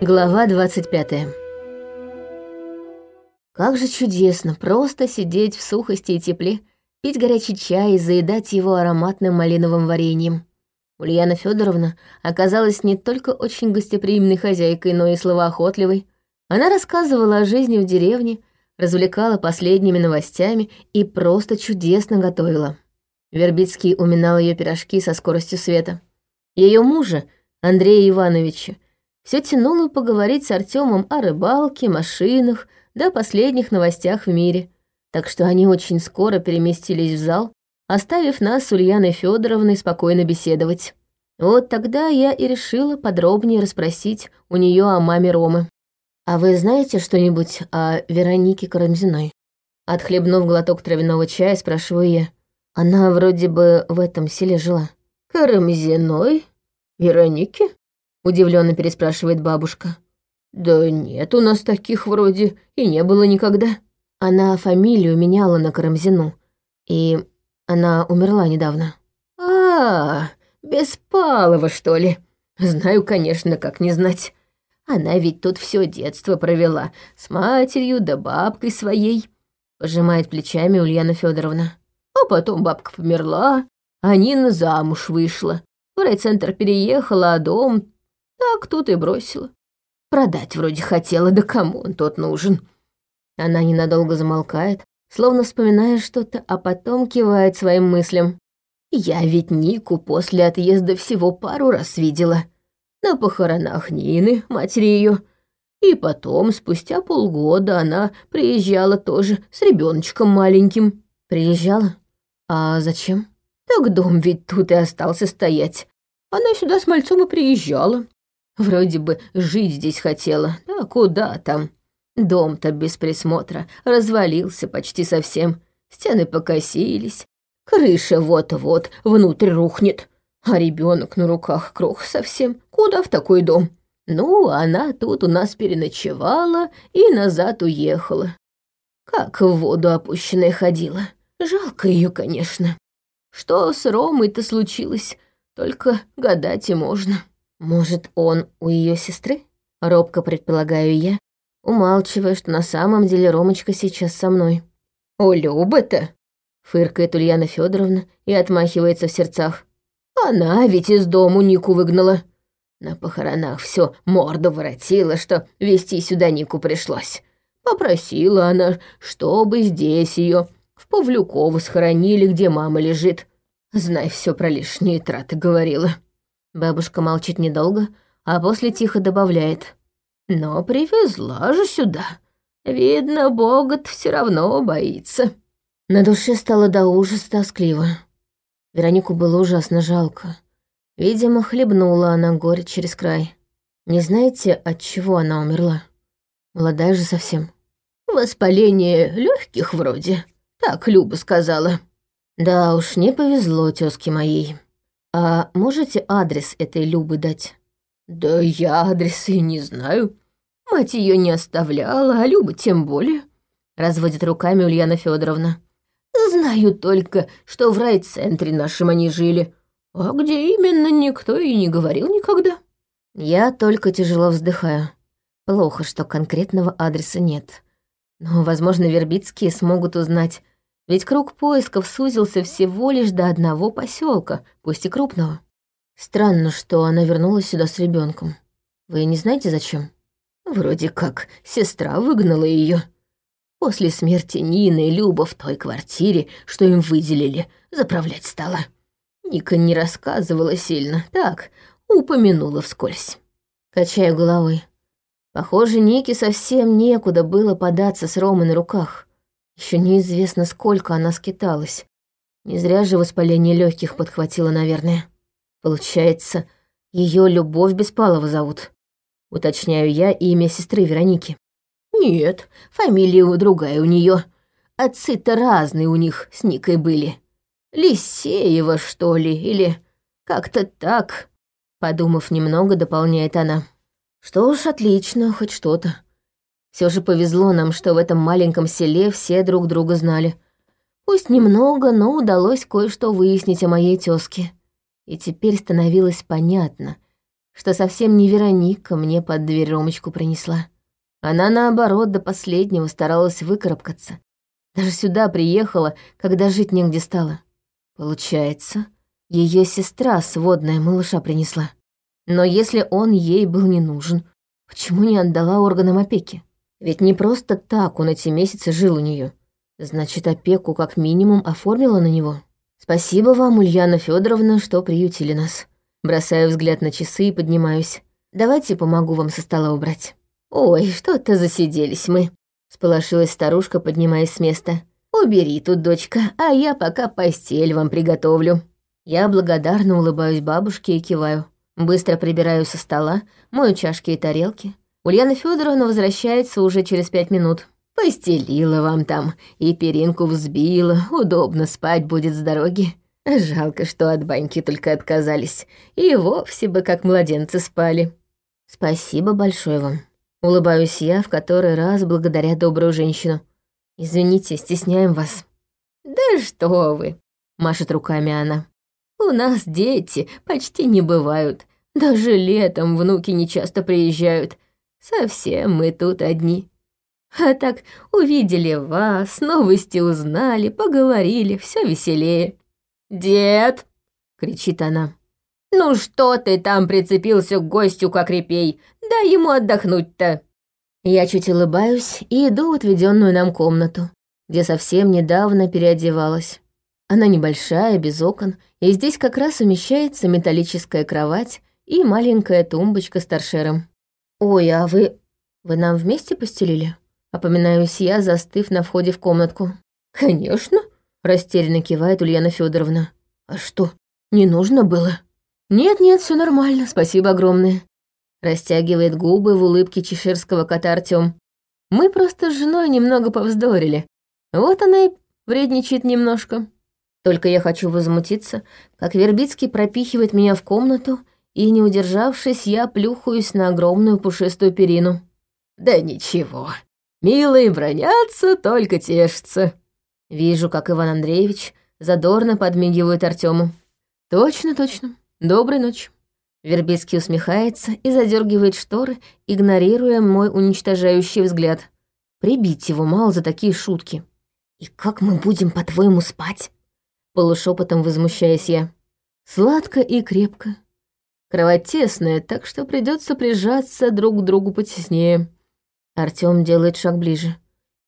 Глава 25 Как же чудесно просто сидеть в сухости и тепле, пить горячий чай и заедать его ароматным малиновым вареньем. Ульяна Федоровна оказалась не только очень гостеприимной хозяйкой, но и словоохотливой. Она рассказывала о жизни в деревне, развлекала последними новостями и просто чудесно готовила. Вербицкий уминал ее пирожки со скоростью света. Ее мужа, Андрея Ивановича, все тянуло поговорить с Артемом о рыбалке, машинах, да последних новостях в мире. Так что они очень скоро переместились в зал, оставив нас с Ульяной Федоровной спокойно беседовать. Вот тогда я и решила подробнее расспросить у нее о маме Ромы. «А вы знаете что-нибудь о Веронике Карамзиной?» Отхлебнув глоток травяного чая, спрашиваю я. Она вроде бы в этом селе жила. «Карамзиной? Веронике?» Удивленно переспрашивает бабушка. Да нет у нас таких вроде и не было никогда. Она фамилию меняла на Карамзину, и она умерла недавно. А, Беспалова, что ли? Знаю, конечно, как не знать. Она ведь тут все детство провела с матерью да бабкой своей. Пожимает плечами Ульяна Федоровна. А потом бабка померла, а Нина замуж вышла. В райцентр переехала, а дом так тут и бросила. Продать вроде хотела, да кому он тот нужен? Она ненадолго замолкает, словно вспоминая что-то, а потом кивает своим мыслям. Я ведь Нику после отъезда всего пару раз видела. На похоронах Нины, матери ее. И потом, спустя полгода, она приезжала тоже с ребеночком маленьким. Приезжала? А зачем? Так дом ведь тут и остался стоять. Она сюда с мальцом и приезжала. Вроде бы жить здесь хотела, да куда там. Дом-то без присмотра развалился почти совсем. Стены покосились, крыша вот-вот внутрь рухнет. А ребенок на руках крох совсем. Куда в такой дом? Ну, она тут у нас переночевала и назад уехала. Как в воду опущенная ходила. Жалко ее, конечно. Что с Ромой-то случилось, только гадать и можно. Может, он у ее сестры? Робко предполагаю я, умалчивая, что на самом деле Ромочка сейчас со мной. «О, Люба-то!» — фыркает Ульяна Федоровна и отмахивается в сердцах. «Она ведь из дому Нику выгнала. На похоронах все морду воротила, что вести сюда Нику пришлось. Попросила она, чтобы здесь ее в Павлюкову схоронили, где мама лежит. Знай, все про лишние траты говорила». Бабушка молчит недолго, а после тихо добавляет. «Но привезла же сюда. Видно, бога все равно боится». На душе стало до ужаса тоскливо. Веронику было ужасно жалко. Видимо, хлебнула она горе через край. Не знаете, от чего она умерла? Молодая же совсем. Воспаление легких вроде. Так Люба сказала. Да уж, не повезло тёзке моей. «А можете адрес этой Любы дать?» «Да я адреса и не знаю. Мать ее не оставляла, а Люба тем более», — разводит руками Ульяна Федоровна. «Знаю только, что в райцентре нашем они жили, а где именно никто и не говорил никогда». Я только тяжело вздыхаю. Плохо, что конкретного адреса нет. Но, возможно, Вербицкие смогут узнать, ведь круг поисков сузился всего лишь до одного поселка, пусть и крупного. Странно, что она вернулась сюда с ребенком. Вы не знаете, зачем? Вроде как сестра выгнала ее. После смерти Нины Люба в той квартире, что им выделили, заправлять стала. Ника не рассказывала сильно, так, упомянула вскользь. Качаю головой. Похоже, Нике совсем некуда было податься с Ромой на руках. Еще неизвестно, сколько она скиталась. Не зря же воспаление легких подхватило, наверное. Получается, ее Любовь Беспалова зовут. Уточняю я имя сестры Вероники. Нет, фамилия другая у нее. Отцы-то разные у них с Никой были. Лисеева, что ли, или как-то так. Подумав немного, дополняет она. Что ж, отлично, хоть что-то. Все же повезло нам, что в этом маленьком селе все друг друга знали. Пусть немного, но удалось кое-что выяснить о моей тёзке. И теперь становилось понятно, что совсем не Вероника мне под дверь Ромочку принесла. Она, наоборот, до последнего старалась выкарабкаться. Даже сюда приехала, когда жить негде стало. Получается, ее сестра сводная малыша принесла. Но если он ей был не нужен, почему не отдала органам опеки? Ведь не просто так он эти месяцы жил у нее. Значит, опеку как минимум оформила на него. Спасибо вам, Ульяна Федоровна, что приютили нас. Бросаю взгляд на часы и поднимаюсь. Давайте помогу вам со стола убрать. Ой, что-то засиделись мы. Сполошилась старушка, поднимаясь с места. «Убери тут, дочка, а я пока постель вам приготовлю». Я благодарно улыбаюсь бабушке и киваю. Быстро прибираю со стола, мою чашки и тарелки. Ульяна Федоровна возвращается уже через пять минут. Постелила вам там и перинку взбила, удобно спать будет с дороги. Жалко, что от баньки только отказались, и вовсе бы как младенцы спали. Спасибо большое вам. Улыбаюсь я в который раз благодаря добрую женщину. Извините, стесняем вас. Да что вы, машет руками она. У нас дети почти не бывают. Даже летом внуки не часто приезжают. Совсем мы тут одни. А так увидели вас, новости узнали, поговорили, все веселее. «Дед!» — кричит она. «Ну что ты там прицепился к гостю, как репей? Дай ему отдохнуть-то!» Я чуть улыбаюсь и иду в отведенную нам комнату, где совсем недавно переодевалась. Она небольшая, без окон, и здесь как раз умещается металлическая кровать и маленькая тумбочка с торшером. «Ой, а вы... вы нам вместе постелили?» Опоминаюсь я, застыв на входе в комнатку. «Конечно», — растерянно кивает Ульяна Федоровна. «А что, не нужно было?» «Нет-нет, все нормально, спасибо огромное». Растягивает губы в улыбке чеширского кота Артём. «Мы просто с женой немного повздорили. Вот она и вредничает немножко. Только я хочу возмутиться, как Вербицкий пропихивает меня в комнату, и, не удержавшись, я плюхаюсь на огромную пушистую перину. «Да ничего», Милые бронятся, только тешатся. Вижу, как Иван Андреевич задорно подмигивает Артему. Точно, точно. Доброй ночи. Вербицкий усмехается и задергивает шторы, игнорируя мой уничтожающий взгляд. Прибить его мало за такие шутки. «И как мы будем, по-твоему, спать?» Полушепотом возмущаясь я. Сладко и крепко. Кровать тесная, так что придется прижаться друг к другу потеснее. Артём делает шаг ближе.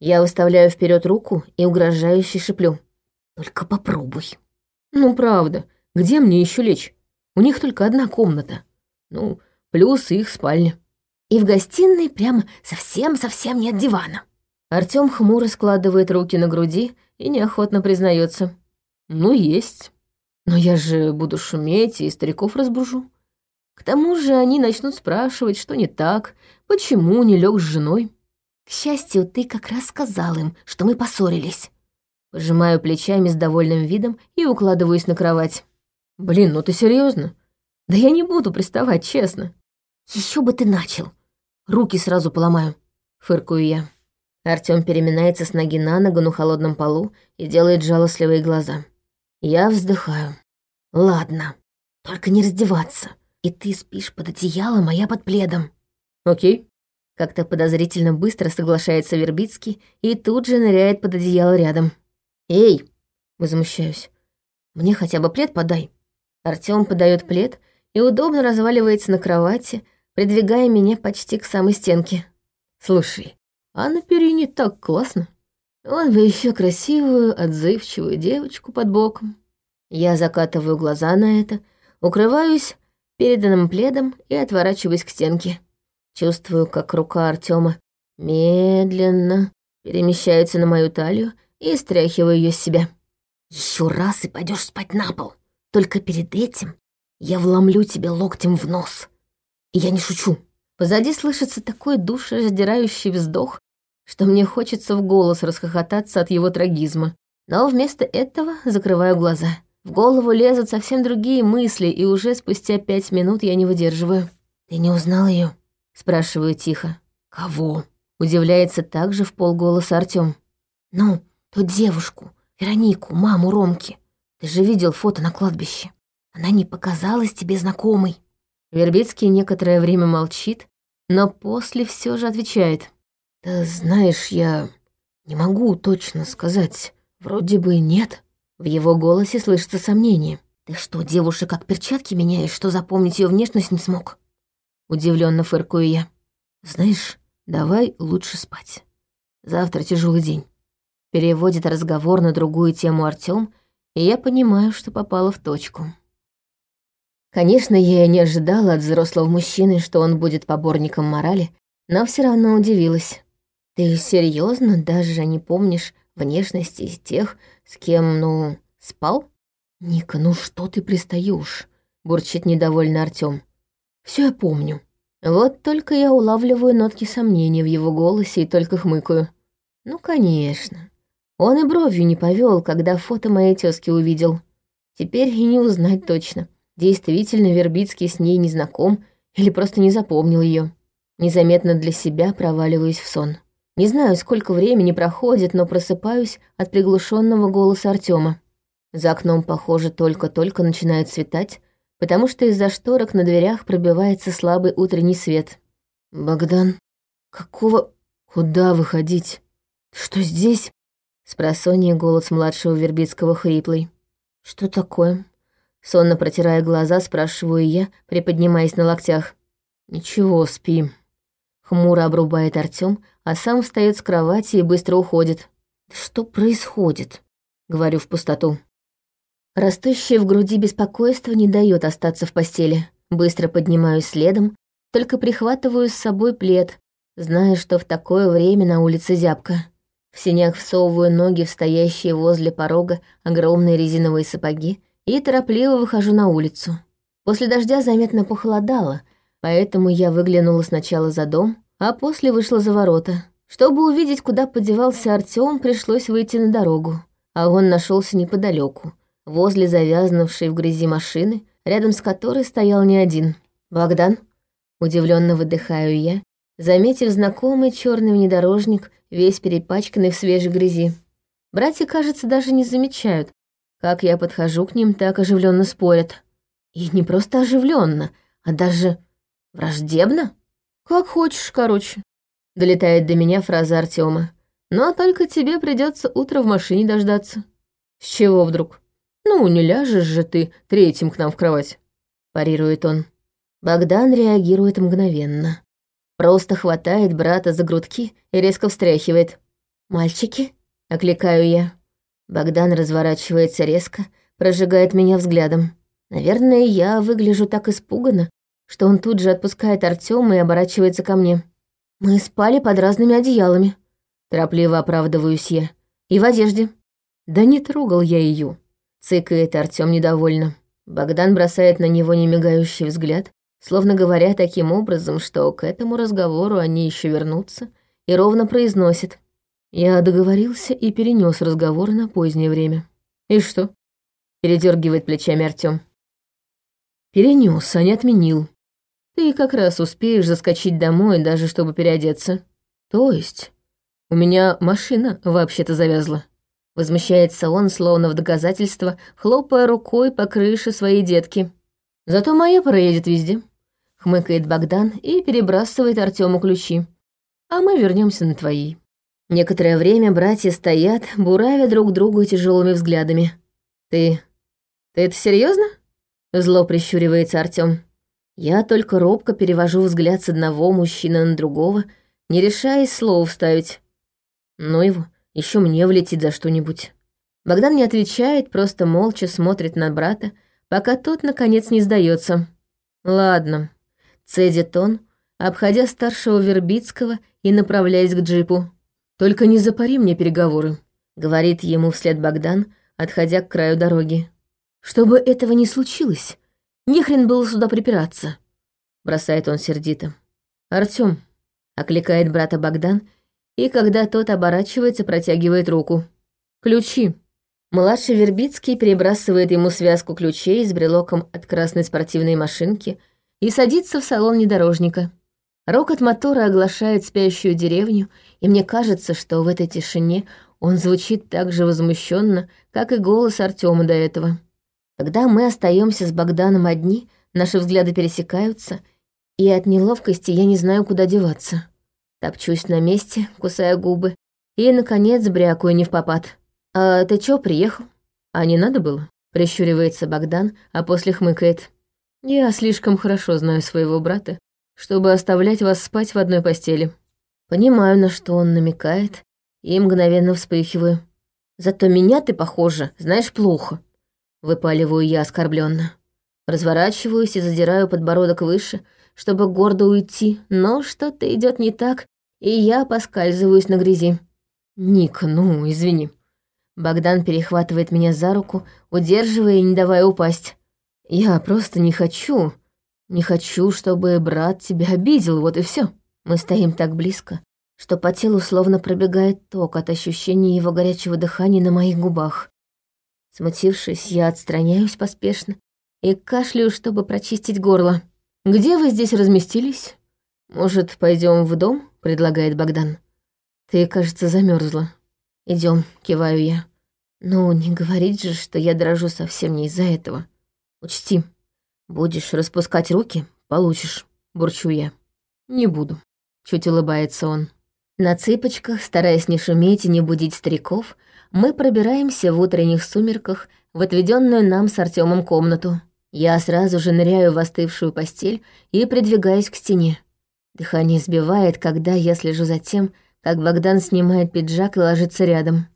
Я выставляю вперед руку и угрожающе шиплю. «Только попробуй». «Ну, правда, где мне еще лечь? У них только одна комната. Ну, плюс их спальня». И в гостиной прямо совсем-совсем нет дивана. Артём хмуро складывает руки на груди и неохотно признается. «Ну, есть. Но я же буду шуметь и стариков разбужу. К тому же они начнут спрашивать, что не так, почему не лег с женой. К счастью, ты как раз сказал им, что мы поссорились. Пожимаю плечами с довольным видом и укладываюсь на кровать. Блин, ну ты серьезно? Да я не буду приставать, честно. Еще бы ты начал. Руки сразу поломаю. Фыркую я. Артём переминается с ноги на ногу на холодном полу и делает жалостливые глаза. Я вздыхаю. Ладно, только не раздеваться. И ты спишь под одеялом, а я под пледом. Окей. Как-то подозрительно быстро соглашается Вербицкий и тут же ныряет под одеяло рядом. Эй, возмущаюсь. Мне хотя бы плед подай. Артём подает плед и удобно разваливается на кровати, придвигая меня почти к самой стенке. Слушай, а на перине так классно. Он бы еще красивую, отзывчивую девочку под боком. Я закатываю глаза на это, укрываюсь переданным пледом и отворачиваюсь к стенке. Чувствую, как рука Артема медленно перемещается на мою талию и стряхиваю ее с себя. Еще раз и пойдешь спать на пол. Только перед этим я вломлю тебе локтем в нос. И я не шучу. Позади слышится такой душераздирающий вздох, что мне хочется в голос расхохотаться от его трагизма. Но вместо этого закрываю глаза. В голову лезут совсем другие мысли, и уже спустя пять минут я не выдерживаю. «Ты не узнал ее? спрашиваю тихо. «Кого?» — удивляется также в полголоса Артём. «Ну, ту девушку, Веронику, маму Ромки. Ты же видел фото на кладбище. Она не показалась тебе знакомой». Вербицкий некоторое время молчит, но после все же отвечает. «Да знаешь, я не могу точно сказать. Вроде бы нет». В его голосе слышится сомнение. «Ты что, девушек как перчатки меняешь, что запомнить ее внешность не смог?» Удивленно фыркаю я. «Знаешь, давай лучше спать. Завтра тяжелый день». Переводит разговор на другую тему Артём, и я понимаю, что попала в точку. Конечно, я и не ожидала от взрослого мужчины, что он будет поборником морали, но все равно удивилась. Ты серьезно даже не помнишь внешности тех, с кем, ну, спал? Ника, ну что ты пристаешь? бурчит недовольно Артём. Все я помню. Вот только я улавливаю нотки сомнения в его голосе и только хмыкаю. Ну, конечно. Он и бровью не повел, когда фото моей тёзки увидел. Теперь и не узнать точно. Действительно, Вербицкий с ней не знаком или просто не запомнил ее. Незаметно для себя проваливаюсь в сон. Не знаю, сколько времени проходит, но просыпаюсь от приглушенного голоса Артема. За окном, похоже, только-только начинает светать, потому что из-за шторок на дверях пробивается слабый утренний свет. «Богдан, какого... Куда выходить? Что здесь?» Спросонья голос младшего Вербицкого хриплый. «Что такое?» Сонно протирая глаза, спрашиваю я, приподнимаясь на локтях. «Ничего, спи», Хмуро обрубает Артём, а сам встает с кровати и быстро уходит. «Что происходит?» — говорю в пустоту. Растущее в груди беспокойство не дает остаться в постели. Быстро поднимаюсь следом, только прихватываю с собой плед, зная, что в такое время на улице зябко. В синях всовываю ноги в стоящие возле порога огромные резиновые сапоги и торопливо выхожу на улицу. После дождя заметно похолодало — Поэтому я выглянула сначала за дом, а после вышла за ворота. Чтобы увидеть, куда подевался Артём, пришлось выйти на дорогу. А он нашелся неподалеку, возле завязнувшей в грязи машины, рядом с которой стоял не один. «Богдан?» Удивленно выдыхаю я, заметив знакомый черный внедорожник, весь перепачканный в свежей грязи. Братья, кажется, даже не замечают, как я подхожу к ним, так оживленно спорят. И не просто оживленно, а даже Враждебно? Как хочешь, короче. Долетает до меня фраза Артема. Но только тебе придется утро в машине дождаться. С чего вдруг? Ну, не ляжешь же ты третьим к нам в кровать. Парирует он. Богдан реагирует мгновенно. Просто хватает брата за грудки и резко встряхивает. «Мальчики?» — окликаю я. Богдан разворачивается резко, прожигает меня взглядом. Наверное, я выгляжу так испуганно, что он тут же отпускает Артема и оборачивается ко мне. «Мы спали под разными одеялами», — торопливо оправдываюсь я. «И в одежде». «Да не трогал я ее», — цыкает Артем недовольно. Богдан бросает на него немигающий взгляд, словно говоря таким образом, что к этому разговору они еще вернутся, и ровно произносит. Я договорился и перенес разговор на позднее время. «И что?» — передергивает плечами Артем. Перенес, а не отменил. Ты как раз успеешь заскочить домой, даже чтобы переодеться. То есть, у меня машина вообще-то завязла. Возмущается он, словно в доказательство, хлопая рукой по крыше своей детки. Зато моя проедет везде. Хмыкает Богдан и перебрасывает Артему ключи. А мы вернемся на твои. Некоторое время братья стоят, буравя друг друга тяжелыми взглядами. Ты... ты это серьезно? Зло прищуривается Артем. Я только робко перевожу взгляд с одного мужчины на другого, не решаясь слово вставить. Ну его, еще мне влетит за что-нибудь. Богдан не отвечает, просто молча смотрит на брата, пока тот, наконец, не сдается. «Ладно», — цедит он, обходя старшего Вербицкого и направляясь к джипу. «Только не запари мне переговоры», — говорит ему вслед Богдан, отходя к краю дороги. «Чтобы этого не случилось, не хрен было сюда припираться. Бросает он сердито. Артём, окликает брата Богдан, и когда тот оборачивается, протягивает руку. Ключи. Младший Вербицкий перебрасывает ему связку ключей с брелоком от красной спортивной машинки и садится в салон внедорожника. Рокот мотора оглашает спящую деревню, и мне кажется, что в этой тишине он звучит так же возмущенно, как и голос Артема до этого. Когда мы остаемся с Богданом одни, Наши взгляды пересекаются, и от неловкости я не знаю, куда деваться. Топчусь на месте, кусая губы, и, наконец, брякую не в попад. «А ты чё, приехал?» «А не надо было?» — прищуривается Богдан, а после хмыкает. «Я слишком хорошо знаю своего брата, чтобы оставлять вас спать в одной постели. Понимаю, на что он намекает, и мгновенно вспыхиваю. Зато меня ты, похоже, знаешь плохо. Выпаливаю я оскорбленно. Разворачиваюсь и задираю подбородок выше, чтобы гордо уйти, но что-то идет не так, и я поскальзываюсь на грязи. «Ник, ну, извини». Богдан перехватывает меня за руку, удерживая и не давая упасть. «Я просто не хочу, не хочу, чтобы брат тебя обидел, вот и все. Мы стоим так близко, что по телу словно пробегает ток от ощущения его горячего дыхания на моих губах. Смутившись, я отстраняюсь поспешно и кашляю, чтобы прочистить горло. «Где вы здесь разместились? Может, пойдем в дом?» — предлагает Богдан. «Ты, кажется, замерзла. Идем, киваю я. Ну, не говорить же, что я дрожу совсем не из-за этого. Учти, будешь распускать руки — получишь, бурчу я. Не буду. Чуть улыбается он. На цыпочках, стараясь не шуметь и не будить стариков, мы пробираемся в утренних сумерках в отведенную нам с Артемом комнату. Я сразу же ныряю в остывшую постель и придвигаюсь к стене. Дыхание сбивает, когда я слежу за тем, как Богдан снимает пиджак и ложится рядом.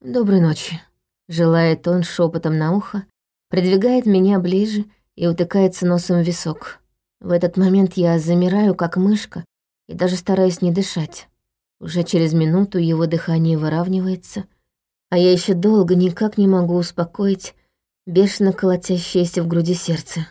«Доброй ночи», — желает он шепотом на ухо, придвигает меня ближе и утыкается носом в висок. В этот момент я замираю, как мышка, и даже стараюсь не дышать. Уже через минуту его дыхание выравнивается, а я еще долго никак не могу успокоить бешено колотящееся в груди сердце.